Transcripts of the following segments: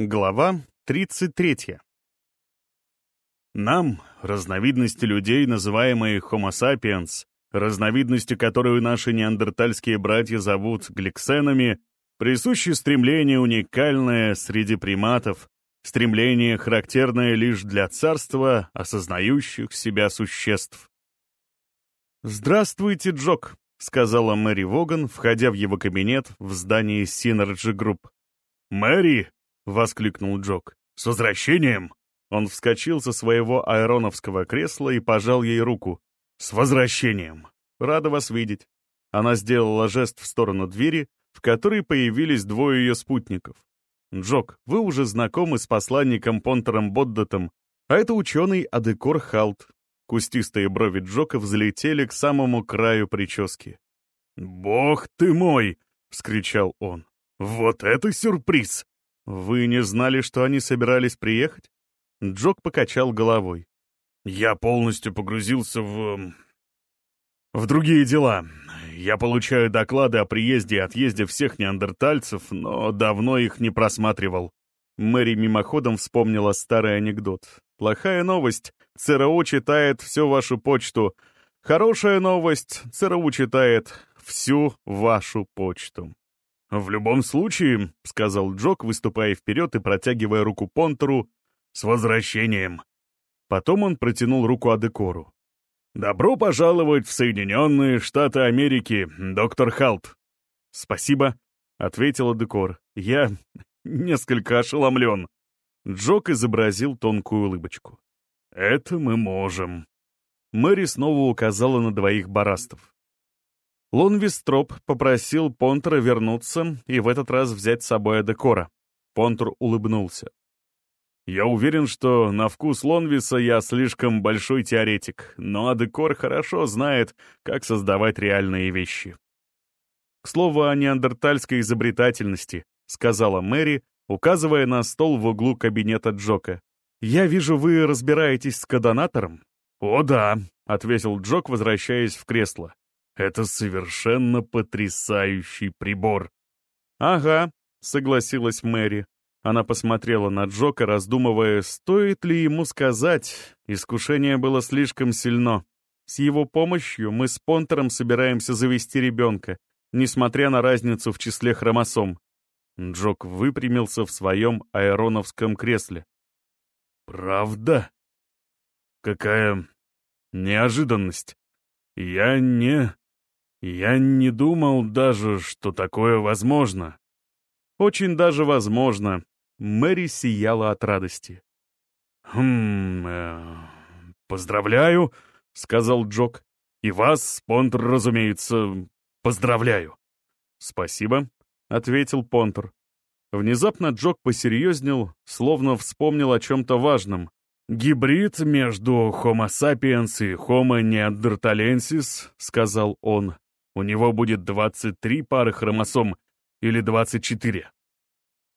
Глава 33. Нам, разновидности людей, называемые Homo sapiens, разновидностью которую наши неандертальские братья зовут гликсенами, присуще стремление уникальное среди приматов, стремление, характерное лишь для царства осознающих себя существ. «Здравствуйте, Джок», — сказала Мэри Воган, входя в его кабинет в здании Synergy Group. «Мэри!» — воскликнул Джок. «С возвращением!» Он вскочил со своего аэроновского кресла и пожал ей руку. «С возвращением! Рада вас видеть!» Она сделала жест в сторону двери, в которой появились двое ее спутников. «Джок, вы уже знакомы с посланником Понтером Боддатом, а это ученый Адекор Халт». Кустистые брови Джока взлетели к самому краю прически. «Бог ты мой!» — вскричал он. «Вот это сюрприз! «Вы не знали, что они собирались приехать?» Джок покачал головой. «Я полностью погрузился в... в другие дела. Я получаю доклады о приезде и отъезде всех неандертальцев, но давно их не просматривал». Мэри мимоходом вспомнила старый анекдот. «Плохая новость. ЦРУ читает всю вашу почту. Хорошая новость. ЦРУ читает всю вашу почту». «В любом случае», — сказал Джок, выступая вперед и протягивая руку Понтеру, — «с возвращением». Потом он протянул руку Адекору. «Добро пожаловать в Соединенные Штаты Америки, доктор Халт». «Спасибо», — ответил Адекор. «Я несколько ошеломлен». Джок изобразил тонкую улыбочку. «Это мы можем». Мэри снова указала на двоих барастов. Лонвистроп попросил Понтера вернуться и в этот раз взять с собой Адекора. Понтер улыбнулся. «Я уверен, что на вкус Лонвиса я слишком большой теоретик, но Адекор хорошо знает, как создавать реальные вещи». «К слову о неандертальской изобретательности», — сказала Мэри, указывая на стол в углу кабинета Джока. «Я вижу, вы разбираетесь с кодонатором?» «О да», — ответил Джок, возвращаясь в кресло. Это совершенно потрясающий прибор. «Ага», — согласилась Мэри. Она посмотрела на Джока, раздумывая, стоит ли ему сказать. Искушение было слишком сильно. С его помощью мы с Понтером собираемся завести ребенка, несмотря на разницу в числе хромосом. Джок выпрямился в своем аэроновском кресле. «Правда? Какая неожиданность. Я не...» Я не думал даже, что такое возможно. Очень даже возможно. Мэри сияла от радости. «Хм... Э, поздравляю», — сказал Джок. «И вас, Понтер, разумеется, поздравляю». «Спасибо», — ответил Понтер. Внезапно Джок посерьезнел, словно вспомнил о чем-то важном. «Гибрид между Homo sapiens и Homo neanderthalensis», — сказал он. У него будет 23 пары хромосом или 24.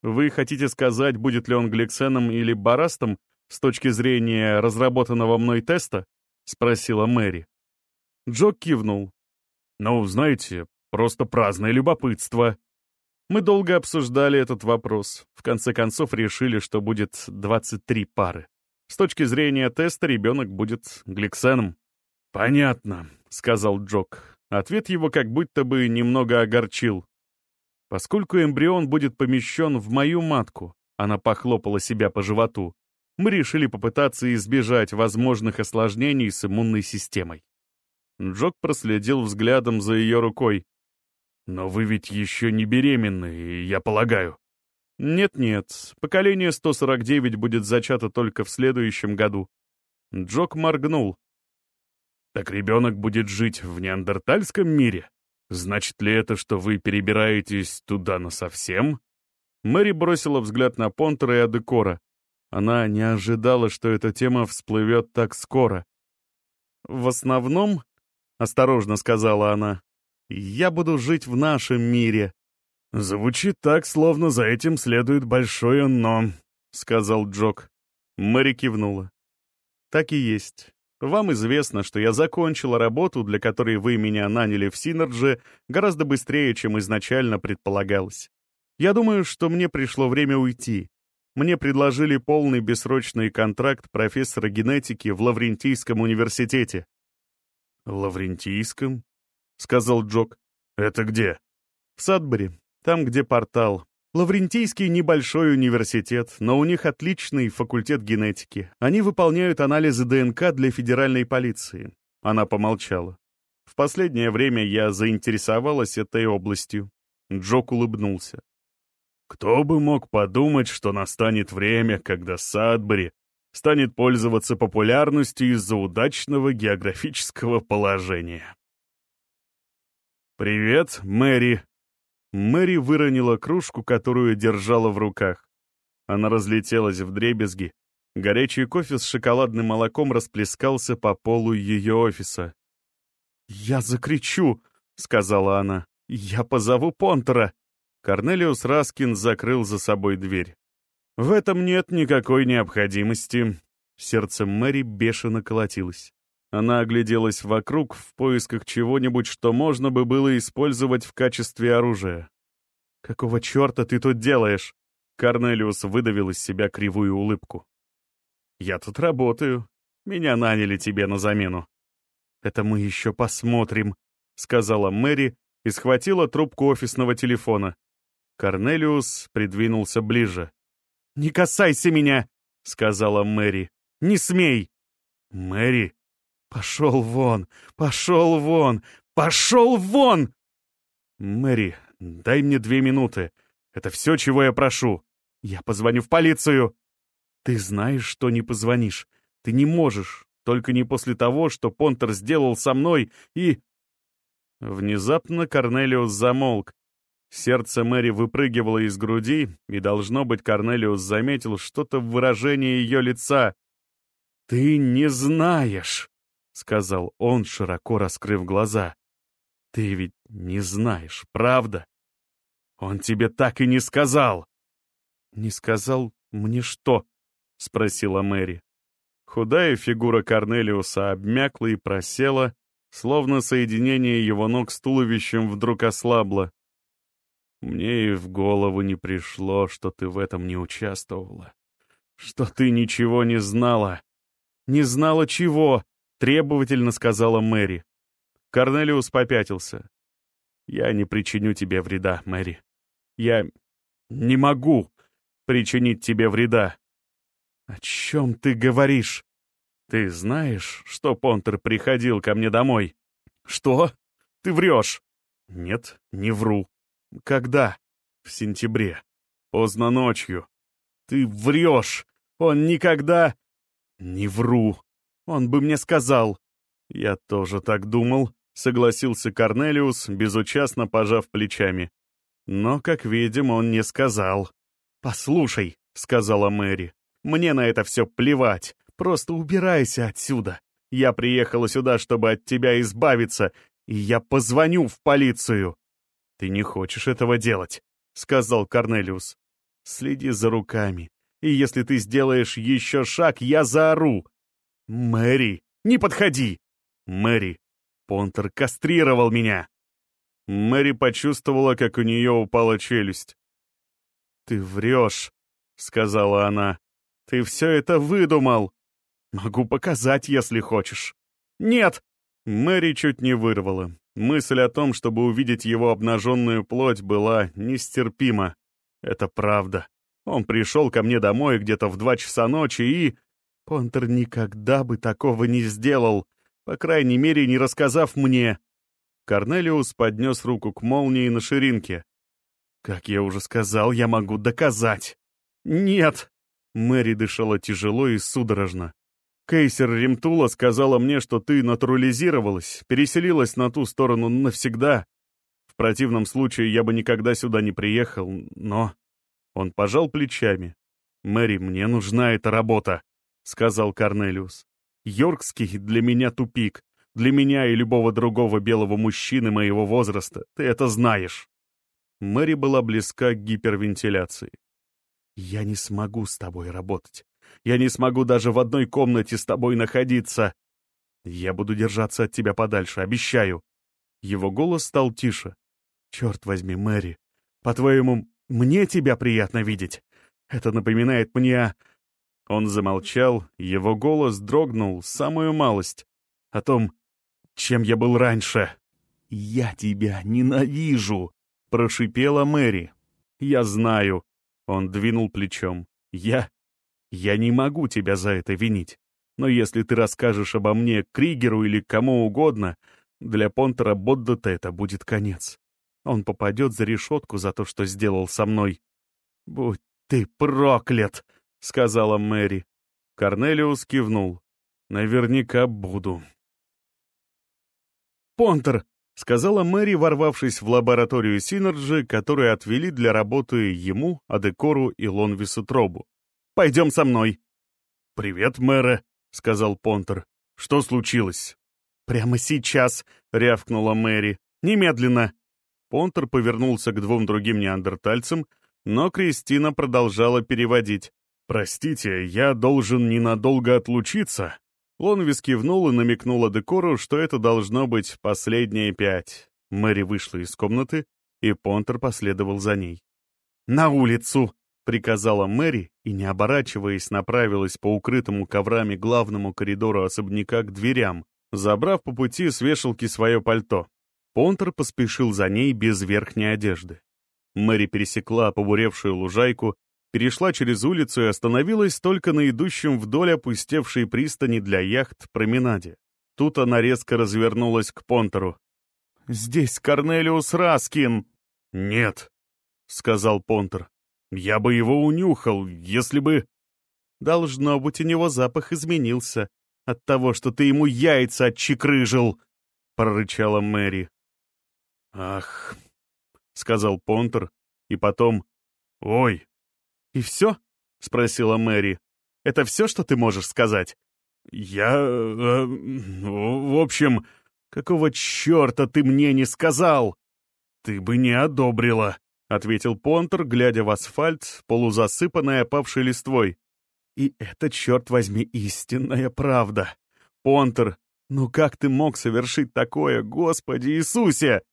Вы хотите сказать, будет ли он гликсеном или барастом с точки зрения разработанного мной теста? Спросила Мэри. Джок кивнул. Ну, знаете, просто праздное любопытство. Мы долго обсуждали этот вопрос. В конце концов решили, что будет 23 пары. С точки зрения теста ребенок будет гликсеном. «Понятно», — сказал Джок. Ответ его как будто бы немного огорчил. Поскольку эмбрион будет помещен в мою матку, она похлопала себя по животу, мы решили попытаться избежать возможных осложнений с иммунной системой. Джок проследил взглядом за ее рукой. «Но вы ведь еще не беременны, я полагаю». «Нет-нет, поколение 149 будет зачато только в следующем году». Джок моргнул, так ребенок будет жить в неандертальском мире? Значит ли это, что вы перебираетесь туда насовсем?» Мэри бросила взгляд на Понтера и Адекора. Она не ожидала, что эта тема всплывет так скоро. «В основном, — осторожно сказала она, — я буду жить в нашем мире». «Звучит так, словно за этим следует большое «но», — сказал Джок. Мэри кивнула. «Так и есть. Вам известно, что я закончила работу, для которой вы меня наняли в Синерджи, гораздо быстрее, чем изначально предполагалось. Я думаю, что мне пришло время уйти. Мне предложили полный бессрочный контракт профессора генетики в Лаврентийском университете. «Лаврентийском?» — сказал Джок. «Это где?» «В Садбери, там, где портал. Лаврентийский небольшой университет, но у них отличный факультет генетики. Они выполняют анализы ДНК для федеральной полиции». Она помолчала. «В последнее время я заинтересовалась этой областью». Джок улыбнулся. Кто бы мог подумать, что настанет время, когда Садбери станет пользоваться популярностью из-за удачного географического положения. «Привет, Мэри!» Мэри выронила кружку, которую держала в руках. Она разлетелась в дребезги. Горячий кофе с шоколадным молоком расплескался по полу ее офиса. «Я закричу!» — сказала она. «Я позову Понтера!» Корнелиус Раскин закрыл за собой дверь. «В этом нет никакой необходимости». Сердце Мэри бешено колотилось. Она огляделась вокруг в поисках чего-нибудь, что можно бы было использовать в качестве оружия. «Какого черта ты тут делаешь?» Корнелиус выдавил из себя кривую улыбку. «Я тут работаю. Меня наняли тебе на замену». «Это мы еще посмотрим», — сказала Мэри и схватила трубку офисного телефона. Корнелиус придвинулся ближе. «Не касайся меня!» — сказала Мэри. «Не смей!» «Мэри!» «Пошел вон! Пошел вон! Пошел вон!» «Мэри, дай мне две минуты. Это все, чего я прошу. Я позвоню в полицию!» «Ты знаешь, что не позвонишь. Ты не можешь. Только не после того, что Понтер сделал со мной и...» Внезапно Корнелиус замолк, Сердце Мэри выпрыгивало из груди, и, должно быть, Корнелиус заметил что-то в выражении ее лица. «Ты не знаешь», — сказал он, широко раскрыв глаза. «Ты ведь не знаешь, правда? Он тебе так и не сказал». «Не сказал мне что?» — спросила Мэри. Худая фигура Корнелиуса обмякла и просела, словно соединение его ног с туловищем вдруг ослабло. Мне и в голову не пришло, что ты в этом не участвовала. Что ты ничего не знала. Не знала чего, требовательно сказала Мэри. Корнелиус попятился. Я не причиню тебе вреда, Мэри. Я не могу причинить тебе вреда. О чем ты говоришь? Ты знаешь, что Понтер приходил ко мне домой? Что? Ты врешь? Нет, не вру. Когда? В сентябре. Поздно ночью. Ты врешь. Он никогда... Не вру. Он бы мне сказал. Я тоже так думал, согласился Корнелиус, безучастно пожав плечами. Но, как видим, он не сказал. «Послушай», — сказала Мэри, — «мне на это все плевать. Просто убирайся отсюда. Я приехала сюда, чтобы от тебя избавиться, и я позвоню в полицию». «Ты не хочешь этого делать», — сказал Корнелиус. «Следи за руками, и если ты сделаешь еще шаг, я заору». «Мэри, не подходи!» «Мэри, Понтер кастрировал меня!» Мэри почувствовала, как у нее упала челюсть. «Ты врешь», — сказала она. «Ты все это выдумал. Могу показать, если хочешь». «Нет!» Мэри чуть не вырвала. Мысль о том, чтобы увидеть его обнаженную плоть, была нестерпима. Это правда. Он пришел ко мне домой где-то в два часа ночи и... Понтер никогда бы такого не сделал, по крайней мере, не рассказав мне. Корнелиус поднес руку к молнии на ширинке. «Как я уже сказал, я могу доказать». «Нет!» Мэри дышала тяжело и судорожно. Кейсер Римтула сказала мне, что ты натурализировалась, переселилась на ту сторону навсегда. В противном случае я бы никогда сюда не приехал, но...» Он пожал плечами. «Мэри, мне нужна эта работа», — сказал Корнелиус. «Йоркский для меня тупик. Для меня и любого другого белого мужчины моего возраста. Ты это знаешь». Мэри была близка к гипервентиляции. «Я не смогу с тобой работать. Я не смогу даже в одной комнате с тобой находиться. Я буду держаться от тебя подальше, обещаю. Его голос стал тише. Черт возьми, Мэри, по-твоему, мне тебя приятно видеть? Это напоминает мне...» Он замолчал, его голос дрогнул самую малость. О том, чем я был раньше. «Я тебя ненавижу!» — прошипела Мэри. «Я знаю». Он двинул плечом. «Я... я не могу тебя за это винить. Но если ты расскажешь обо мне Кригеру или кому угодно, для Понтера Боддата это будет конец. Он попадет за решетку за то, что сделал со мной. «Будь ты проклят!» — сказала Мэри. Корнелиус кивнул. «Наверняка буду». «Понтер!» — сказала Мэри, ворвавшись в лабораторию Синерджи, которую отвели для работы ему, Адекору и Лонвису Тробу. «Пойдем со мной!» «Привет, Мэре!» — сказал Понтер. «Что случилось?» «Прямо сейчас!» — рявкнула Мэри. «Немедленно!» Понтер повернулся к двум другим неандертальцам, но Кристина продолжала переводить. «Простите, я должен ненадолго отлучиться». Лонвис кивнул и намекнула Декору, что это должно быть последние пять. Мэри вышла из комнаты, и Понтер последовал за ней. «На улицу!» — приказала Мэри и, не оборачиваясь, направилась по укрытому коврами главному коридору особняка к дверям, забрав по пути с вешалки свое пальто. Понтер поспешил за ней без верхней одежды. Мэри пересекла побуревшую лужайку, перешла через улицу и остановилась только на идущем вдоль опустевшей пристани для яхт променаде. Тут она резко развернулась к Понтеру. «Здесь Корнелиус Раскин!» «Нет», — сказал Понтер. «Я бы его унюхал, если бы...» «Должно быть, у него запах изменился от того, что ты ему яйца отчекрыжил!» — прорычала Мэри. «Ах!» — сказал Понтер, и потом «Ой!» «И все?» — спросила Мэри. «Это все, что ты можешь сказать?» «Я... Э, в общем, какого черта ты мне не сказал?» «Ты бы не одобрила», — ответил Понтер, глядя в асфальт, полузасыпанный опавшей листвой. «И это, черт возьми, истинная правда. Понтер, ну как ты мог совершить такое, Господи Иисусе?»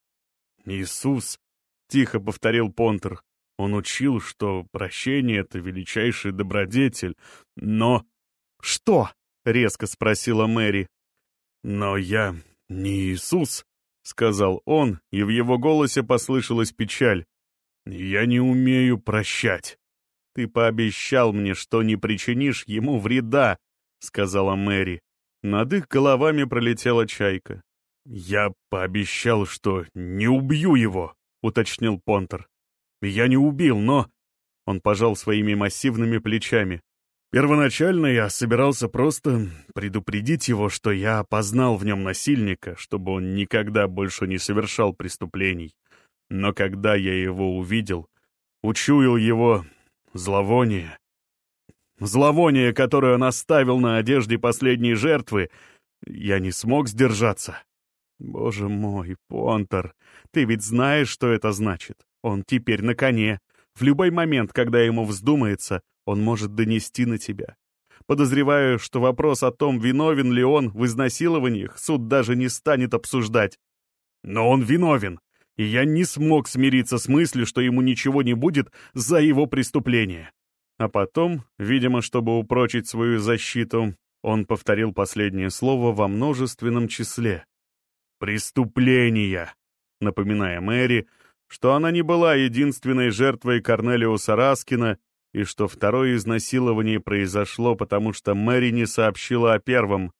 «Иисус», — тихо повторил Понтер. Он учил, что прощение — это величайший добродетель, но... «Что?» — резко спросила Мэри. «Но я не Иисус», — сказал он, и в его голосе послышалась печаль. «Я не умею прощать». «Ты пообещал мне, что не причинишь ему вреда», — сказала Мэри. Над их головами пролетела чайка. «Я пообещал, что не убью его», — уточнил Понтер. «Я не убил, но...» Он пожал своими массивными плечами. «Первоначально я собирался просто предупредить его, что я опознал в нем насильника, чтобы он никогда больше не совершал преступлений. Но когда я его увидел, учуял его зловоние, зловоние, которое он оставил на одежде последней жертвы, я не смог сдержаться. Боже мой, Понтер, ты ведь знаешь, что это значит. Он теперь на коне. В любой момент, когда ему вздумается, он может донести на тебя. Подозреваю, что вопрос о том, виновен ли он в изнасилованиях, суд даже не станет обсуждать. Но он виновен, и я не смог смириться с мыслью, что ему ничего не будет за его преступление. А потом, видимо, чтобы упрочить свою защиту, он повторил последнее слово во множественном числе, преступления, напоминая Мэри, что она не была единственной жертвой Корнелиуса Раскина и что второе изнасилование произошло, потому что Мэри не сообщила о первом.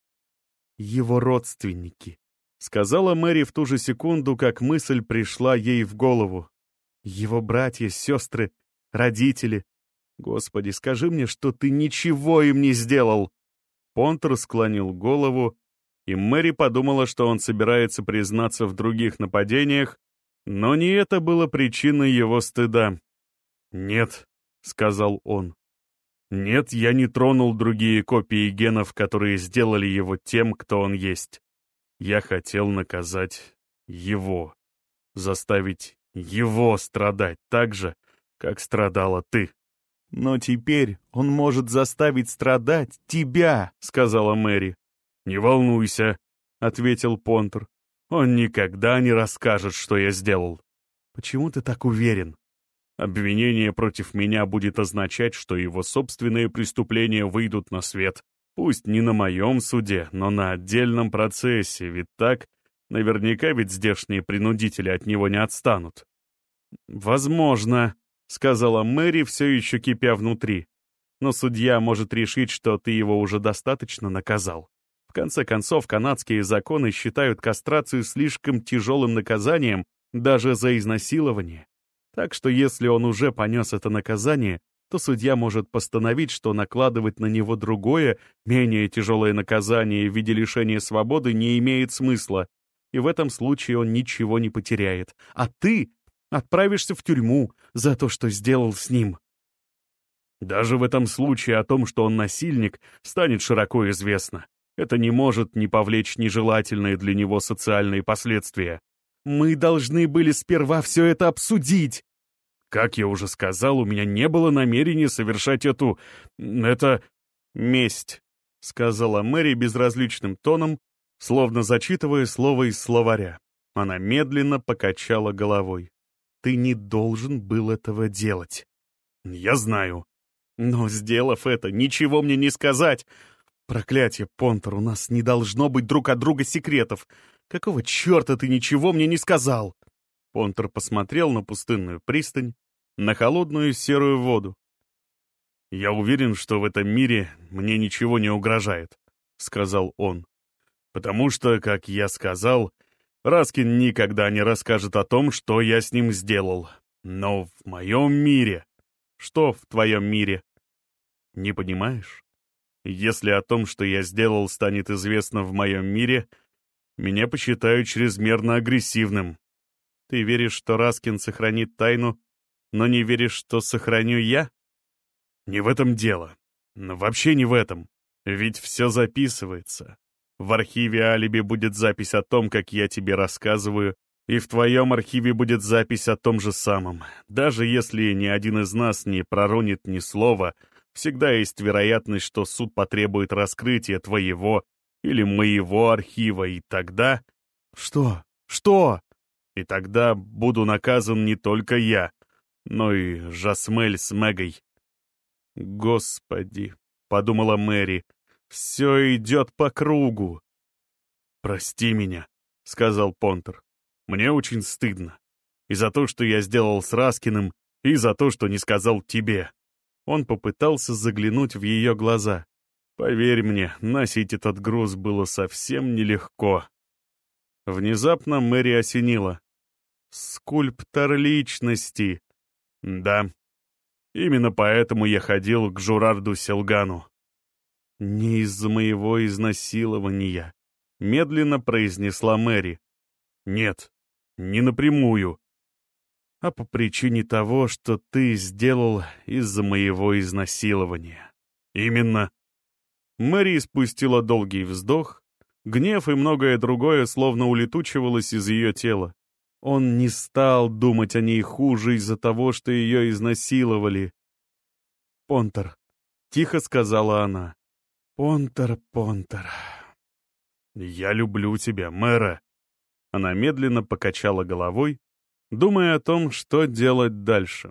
«Его родственники», — сказала Мэри в ту же секунду, как мысль пришла ей в голову. «Его братья, сестры, родители. Господи, скажи мне, что ты ничего им не сделал!» Понтер склонил голову, и Мэри подумала, что он собирается признаться в других нападениях, но не это было причиной его стыда. «Нет», — сказал он. «Нет, я не тронул другие копии генов, которые сделали его тем, кто он есть. Я хотел наказать его, заставить его страдать так же, как страдала ты». «Но теперь он может заставить страдать тебя», — сказала Мэри. «Не волнуйся», — ответил Понтер. «Он никогда не расскажет, что я сделал». «Почему ты так уверен?» Обвинение против меня будет означать, что его собственные преступления выйдут на свет. Пусть не на моем суде, но на отдельном процессе, ведь так наверняка ведь здешние принудители от него не отстанут. «Возможно», — сказала Мэри, все еще кипя внутри. «Но судья может решить, что ты его уже достаточно наказал. В конце концов, канадские законы считают кастрацию слишком тяжелым наказанием даже за изнасилование. Так что если он уже понес это наказание, то судья может постановить, что накладывать на него другое, менее тяжелое наказание в виде лишения свободы не имеет смысла, и в этом случае он ничего не потеряет. А ты отправишься в тюрьму за то, что сделал с ним. Даже в этом случае о том, что он насильник, станет широко известно. Это не может не повлечь нежелательные для него социальные последствия. Мы должны были сперва все это обсудить. Как я уже сказал, у меня не было намерения совершать эту... это... месть, — сказала Мэри безразличным тоном, словно зачитывая слово из словаря. Она медленно покачала головой. «Ты не должен был этого делать». «Я знаю». «Но, сделав это, ничего мне не сказать. Проклятие, Понтер, у нас не должно быть друг от друга секретов. Какого черта ты ничего мне не сказал?» Понтер посмотрел на пустынную пристань, на холодную серую воду. «Я уверен, что в этом мире мне ничего не угрожает», — сказал он. «Потому что, как я сказал, Раскин никогда не расскажет о том, что я с ним сделал. Но в моем мире... Что в твоем мире? Не понимаешь? Если о том, что я сделал, станет известно в моем мире, меня посчитают чрезмерно агрессивным. Ты веришь, что Раскин сохранит тайну, но не веришь, что сохраню я? Не в этом дело. Вообще не в этом. Ведь все записывается. В архиве алиби будет запись о том, как я тебе рассказываю, и в твоем архиве будет запись о том же самом. Даже если ни один из нас не проронит ни слова, всегда есть вероятность, что суд потребует раскрытия твоего или моего архива, и тогда... Что? Что? И тогда буду наказан не только я, но и Жасмель с Мегой. Господи, — подумала Мэри, — все идет по кругу. «Прости меня», — сказал Понтер. «Мне очень стыдно. И за то, что я сделал с Раскиным, и за то, что не сказал тебе». Он попытался заглянуть в ее глаза. «Поверь мне, носить этот груз было совсем нелегко». Внезапно Мэри осенила. «Скульптор личности». «Да. Именно поэтому я ходил к Журарду Селгану. «Не из-за моего изнасилования», — медленно произнесла Мэри. «Нет, не напрямую, а по причине того, что ты сделал из-за моего изнасилования. Именно». Мэри спустила долгий вздох, гнев и многое другое словно улетучивалось из ее тела. Он не стал думать о ней хуже из-за того, что ее изнасиловали. «Понтер», — тихо сказала она, «Понтер, Понтер, я люблю тебя, мэра!» Она медленно покачала головой, думая о том, что делать дальше.